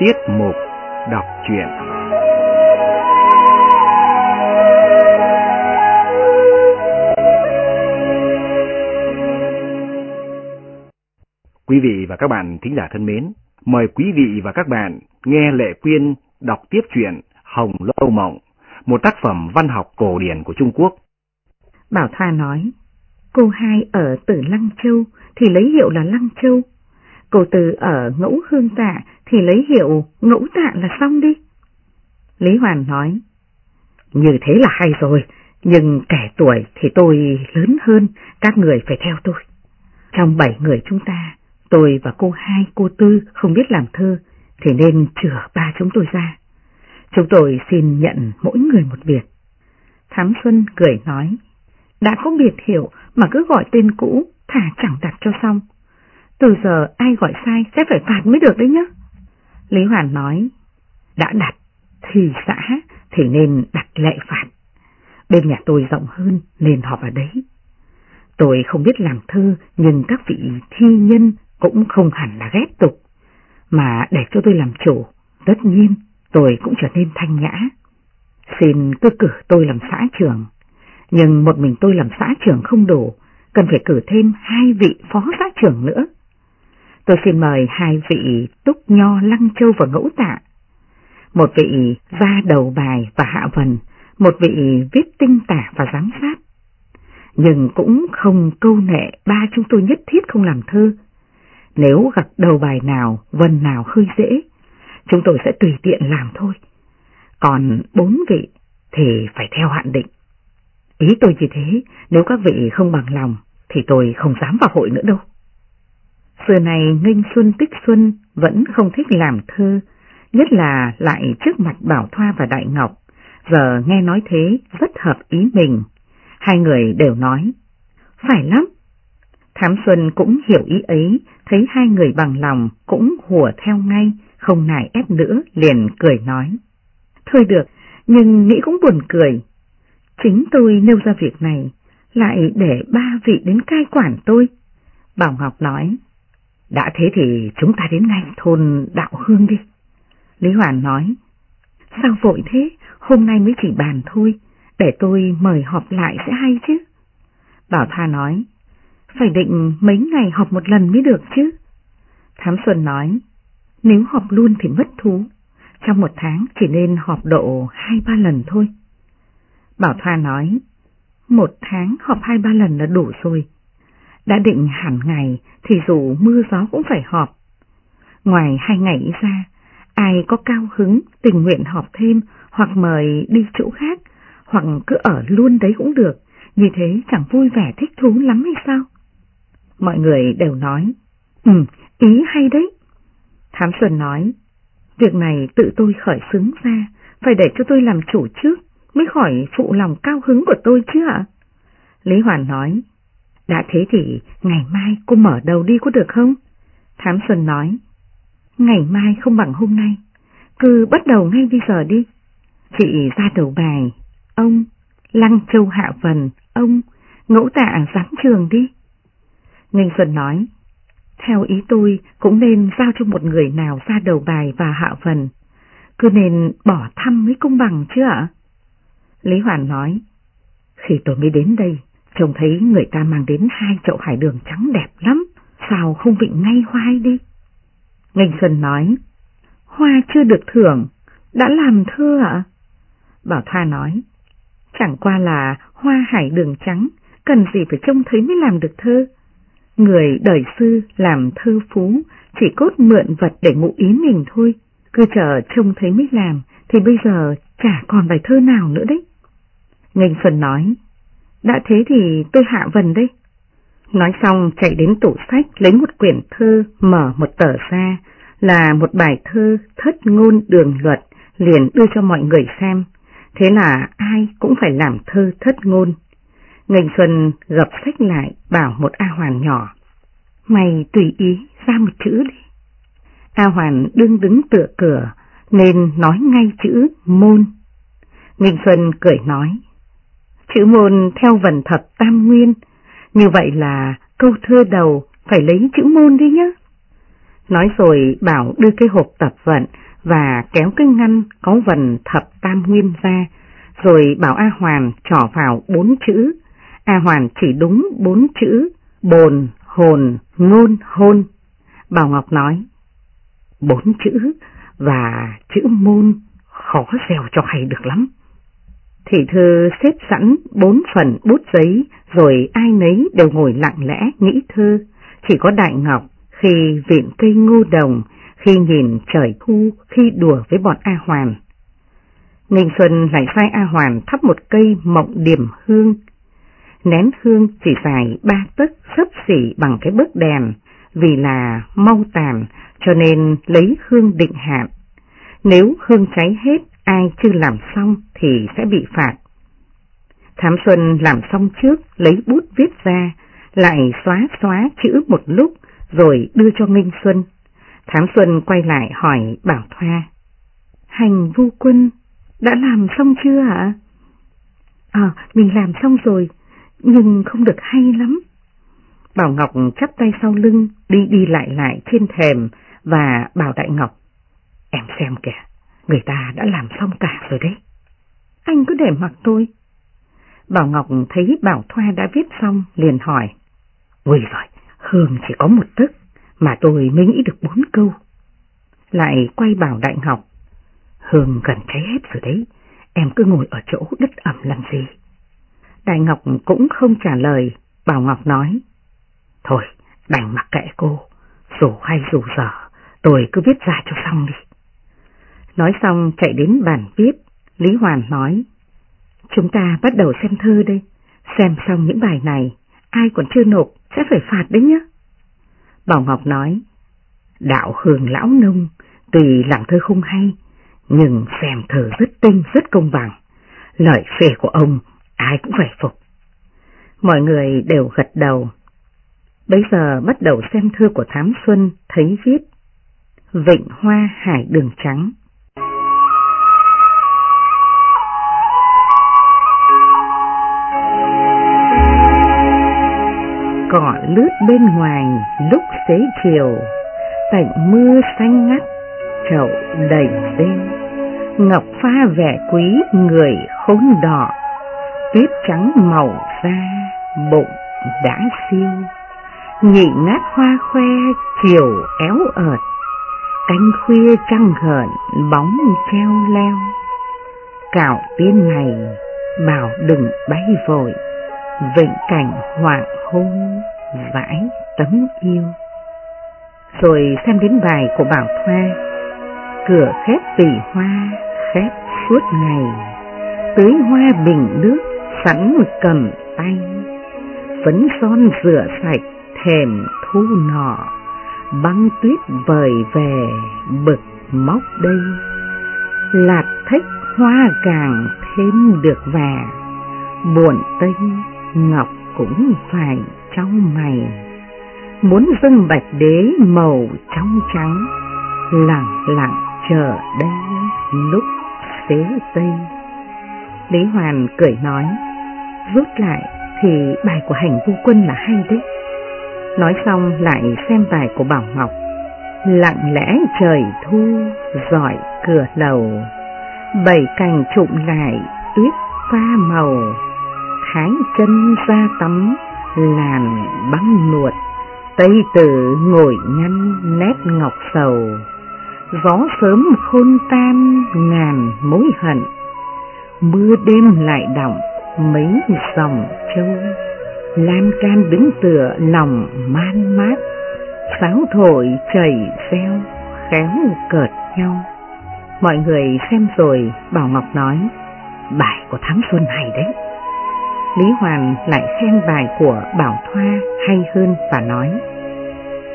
Tiết mục đọc truyện Quý vị và các bạn thính giả thân mến, mời quý vị và các bạn nghe Lệ Quyên đọc tiếp truyện Hồng Lâu Mộng, một tác phẩm văn học cổ điển của Trung Quốc. Bảo Thoa nói, cô hai ở Tử Lăng Châu thì lấy hiệu là Lăng Châu, cô từ ở Ngũ Hương Tạ thì lấy hiệu Ngũ Tạ là xong đi. Lý Hoàn nói, như thế là hay rồi, nhưng kẻ tuổi thì tôi lớn hơn, các người phải theo tôi. Trong bảy người chúng ta, tôi và cô hai, cô tư không biết làm thơ, thì nên chữa ba chúng tôi ra. Chúng tôi xin nhận mỗi người một việc. Thám Xuân cười nói, đã có biệt hiệu mà cứ gọi tên cũ, thả chẳng đặt cho xong. Từ giờ ai gọi sai sẽ phải phạt mới được đấy nhá. Lý Hoàn nói, đã đặt thì xã thì nên đặt lệ phạt. Bên nhà tôi rộng hơn nên họp ở đấy. Tôi không biết làm thơ nhưng các vị thi nhân cũng không hẳn là ghét tục. Mà để cho tôi làm chủ, tất nhiên tôi cũng trở nên thanh nhã. Xin cứ cử tôi làm xã trưởng, nhưng một mình tôi làm xã trưởng không đủ, cần phải cử thêm hai vị phó xã trưởng nữa. Tôi xin mời hai vị Túc Nho Lăng Châu và Ngũ Tạ. Một vị ra đầu bài và hạ vần, một vị viết tinh tả và giám sát. Nhưng cũng không câu nệ ba chúng tôi nhất thiết không làm thơ. Nếu gặp đầu bài nào, vần nào hơi dễ, chúng tôi sẽ tùy tiện làm thôi. Còn bốn vị thì phải theo hạn định. Ý tôi như thế, nếu các vị không bằng lòng thì tôi không dám vào hội nữa đâu. Xưa này Nghênh Xuân Tích Xuân vẫn không thích làm thơ, nhất là lại trước mặt Bảo Thoa và Đại Ngọc, giờ nghe nói thế rất hợp ý mình. Hai người đều nói, phải lắm. Thám Xuân cũng hiểu ý ấy, thấy hai người bằng lòng cũng hùa theo ngay, không nài ép nữa, liền cười nói. Thôi được, nhưng nghĩ cũng buồn cười. Chính tôi nêu ra việc này, lại để ba vị đến cai quản tôi. Bảo Ngọc nói, đã thế thì chúng ta đến ngay thôn Đạo Hương đi. Lý Hoàn nói, sao vội thế, hôm nay mới chỉ bàn thôi, để tôi mời họp lại sẽ hay chứ. Bảo Tha nói, phải định mấy ngày họp một lần mới được chứ. Thám Xuân nói, nếu họp luôn thì mất thú, trong một tháng chỉ nên họp độ hai ba lần thôi. Bảo Thoa nói, một tháng họp hai ba lần là đủ rồi. Đã định hẳn ngày thì dù mưa gió cũng phải họp. Ngoài hai ngày ra, ai có cao hứng tình nguyện họp thêm hoặc mời đi chỗ khác hoặc cứ ở luôn đấy cũng được, như thế chẳng vui vẻ thích thú lắm hay sao? Mọi người đều nói, ừ, ý hay đấy. Thám Xuân nói, việc này tự tôi khởi xứng ra, phải để cho tôi làm chủ trước, mới khỏi phụ lòng cao hứng của tôi chứ ạ. Lý Hoàn nói, đã thế thì ngày mai cô mở đầu đi có được không? Thám Xuân nói, ngày mai không bằng hôm nay, cứ bắt đầu ngay bây giờ đi. Chị ra đầu bài, ông, Lăng Châu Hạ Vần, ông, ngẫu tạ giám trường đi. Nghênh Xuân nói, theo ý tôi cũng nên giao cho một người nào ra đầu bài và hạ phần, cứ nên bỏ thăm mới công bằng chứ ạ? Lý Hoàn nói, khi tôi mới đến đây, trông thấy người ta mang đến hai chậu hải đường trắng đẹp lắm, sao không vịnh ngay hoa đi? Ngành Xuân nói, hoa chưa được thưởng, đã làm thơ ạ? Bảo Thoa nói, chẳng qua là hoa hải đường trắng, cần gì phải trông thấy mới làm được thơ. Người đời sư làm thơ phú, chỉ cốt mượn vật để ngụ ý mình thôi, cứ chờ trông thấy mới làm, thì bây giờ chả còn bài thơ nào nữa đấy. Ngành Xuân nói, đã thế thì tôi hạ vần đây. Nói xong, chạy đến tủ sách, lấy một quyển thơ mở một tờ ra, là một bài thơ thất ngôn đường luật, liền đưa cho mọi người xem. Thế là ai cũng phải làm thơ thất ngôn. Ngành Xuân gập sách lại, bảo một A Hoàn nhỏ. Mày tùy ý ra một chữ đi. A Hoàn đương đứng tựa cửa, nên nói ngay chữ môn. Ngành Xuân cười nói. Chữ môn theo vần thập tam nguyên, như vậy là câu thơ đầu phải lấy chữ môn đi nhá. Nói rồi bảo đưa cái hộp tập vận và kéo cái ngăn có vần thập tam nguyên ra, rồi bảo A Hoàn trỏ vào bốn chữ. A Hoàn chỉ đúng bốn chữ bồn, hồn, ngôn, hôn. Bảo Ngọc nói, bốn chữ và chữ môn khó dèo cho hay được lắm. Thị thư xếp sẵn bốn phần bút giấy, rồi ai nấy đều ngồi lặng lẽ nghĩ thơ. Chỉ có Đại Ngọc khi viện cây ngô đồng, khi nhìn trời thu, khi đùa với bọn A Hoàn. Ninh Xuân lại sai A Hoàn thắp một cây mộng điểm hương. Nén hương chỉ dài ba tấc sấp xỉ bằng cái bức đèn, vì là mau tàn cho nên lấy hương định hạn. Nếu hương cháy hết, ai chưa làm xong thì sẽ bị phạt. Thám Xuân làm xong trước, lấy bút viết ra, lại xóa xóa chữ một lúc, rồi đưa cho Minh Xuân. Thám Xuân quay lại hỏi Bảo Thoa. Hành vu quân, đã làm xong chưa ạ? À, mình làm xong rồi, nhưng không được hay lắm. Bảo Ngọc chắp tay sau lưng, đi đi lại lại trên thềm và bảo Đại Ngọc. Em xem kìa, người ta đã làm xong cả rồi đấy. Anh cứ để mặc tôi. Bảo Ngọc thấy Bảo Thoa đã viết xong, liền hỏi. Ui rồi, Hương chỉ có một tức, mà tôi mới nghĩ được bốn câu. Lại quay bảo Đại Ngọc. Hương gần cháy hết rồi đấy, em cứ ngồi ở chỗ đất ẩm làm gì. Đại Ngọc cũng không trả lời, Bảo Ngọc nói. Thôi, đành mặc kệ cô, dù hay dù dở, tôi cứ viết ra cho xong đi. Nói xong chạy đến bàn viết, Lý Hoàn nói. Chúng ta bắt đầu xem thơ đây, xem xong những bài này, ai còn chưa nộp sẽ phải phạt đấy nhé. Bảo Ngọc nói, đạo hường lão nông, tùy làm thơ không hay, nhưng xem thơ rất tinh, rất công bằng. Lời phê của ông, ai cũng phải phục. Mọi người đều gật đầu. Bây giờ bắt đầu xem thơ của Thám Xuân, thấy viết Vịnh Hoa Hải Đường Trắng. Lướt bên ngoài lúc xế chiều, tạnh mưa xanh ngắt, chậu đầy rêu, ngọc pha vẻ quý người khốn đỏ, tuyết trắng màu da, bụng đã siêu, nhị ngát hoa khoe chiều éo ợt, cánh khuya trăng hờn bóng treo leo, cạo tiên này bảo đừng bay vội vịnh cảnh hoàng hôn vãi tấm yêu. Rồi xem đến bài của Bảo Thoa, cửa khép tỷ hoa khép suốt ngày, tưới hoa bình nước sẵn cầm tay, phấn son rửa sạch thèm thu nọ, băng tuyết vời về bực móc đây, lạt thích hoa càng thêm được vẻ buồn tênh ngọc cũng phải trong mày. Muốn dâng bạch đế màu trong trắng, lặng lặng chờ đây lúc xế tây. Lý Hoàn cười nói, rút lại thì bài của hành vô quân là hay đấy. Nói xong lại xem bài của Bảo Ngọc, lặng lẽ trời thu, giỏi cửa lầu, bảy cành trụm lại tuyết pha màu thái chân ra tắm, làn bắn nuột, Tây tử ngồi nhăn nét ngọc sầu, gió sớm khôn tan ngàn mối hận, mưa đêm lại đọng mấy dòng châu, lan can đứng tựa lòng man mát, sáo thổi chảy xeo khéo cợt nhau. Mọi người xem rồi, Bảo Ngọc nói, bài của tháng Xuân hay đấy. Lý Hoàn lại khen bài của Bảo Thoa hay hơn và nói,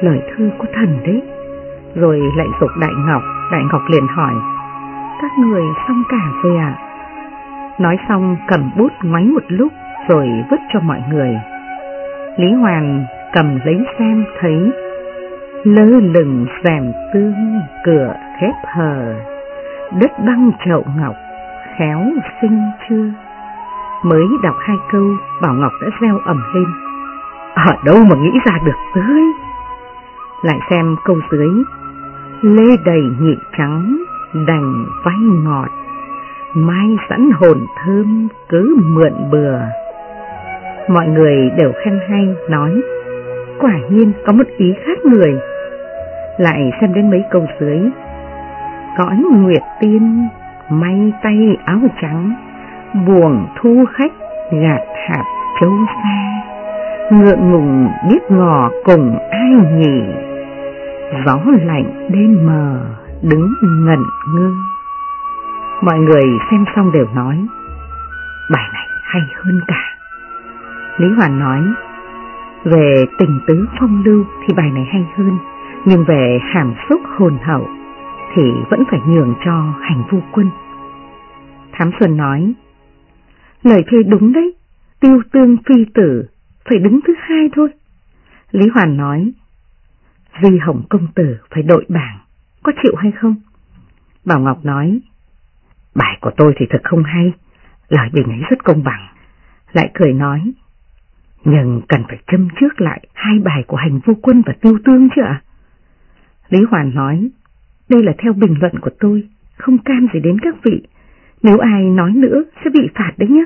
Lời thư có thần đấy. Rồi lại dục Đại Ngọc Đại Ngọc liền hỏi, Các người xong cả rồi à Nói xong cầm bút ngoáy một lúc Rồi vứt cho mọi người. Lý Hoàn cầm lấy xem thấy, Lơ lửng rèm tương cửa khép hờ, Đất băng chậu ngọc khéo sinh chưa. Mới đọc hai câu, Bảo Ngọc đã reo ẩm lên. Ở đâu mà nghĩ ra được tới? Lại xem câu dưới. Lê đầy nhị trắng, đành vay ngọt, mai sẵn hồn thơm cứ mượn bừa. Mọi người đều khen hay nói, quả nhiên có một ý khác người. Lại xem đến mấy câu dưới, cõi nguyệt tiên, may tay áo trắng, buồn thu khách gạt hạt châu xa, ngượng ngùng biết ngò cùng ai nhỉ, gió lạnh đêm mờ đứng ngẩn ngơ. Mọi người xem xong đều nói, bài này hay hơn cả. Lý Hoàn nói, về tình tứ phong lưu thì bài này hay hơn, nhưng về hàm xúc hồn hậu thì vẫn phải nhường cho hành vu quân. Thám Xuân nói, lời thơ đúng đấy, tiêu tương phi tử, phải đứng thứ hai thôi. Lý Hoàn nói, Di Hồng Công Tử phải đội bảng, có chịu hay không? Bảo Ngọc nói, bài của tôi thì thật không hay, lời bình ấy rất công bằng. Lại cười nói, nhưng cần phải châm trước lại hai bài của hành vô quân và tiêu tương chứ ạ? Lý Hoàn nói, đây là theo bình luận của tôi, không can gì đến các vị, nếu ai nói nữa sẽ bị phạt đấy nhé.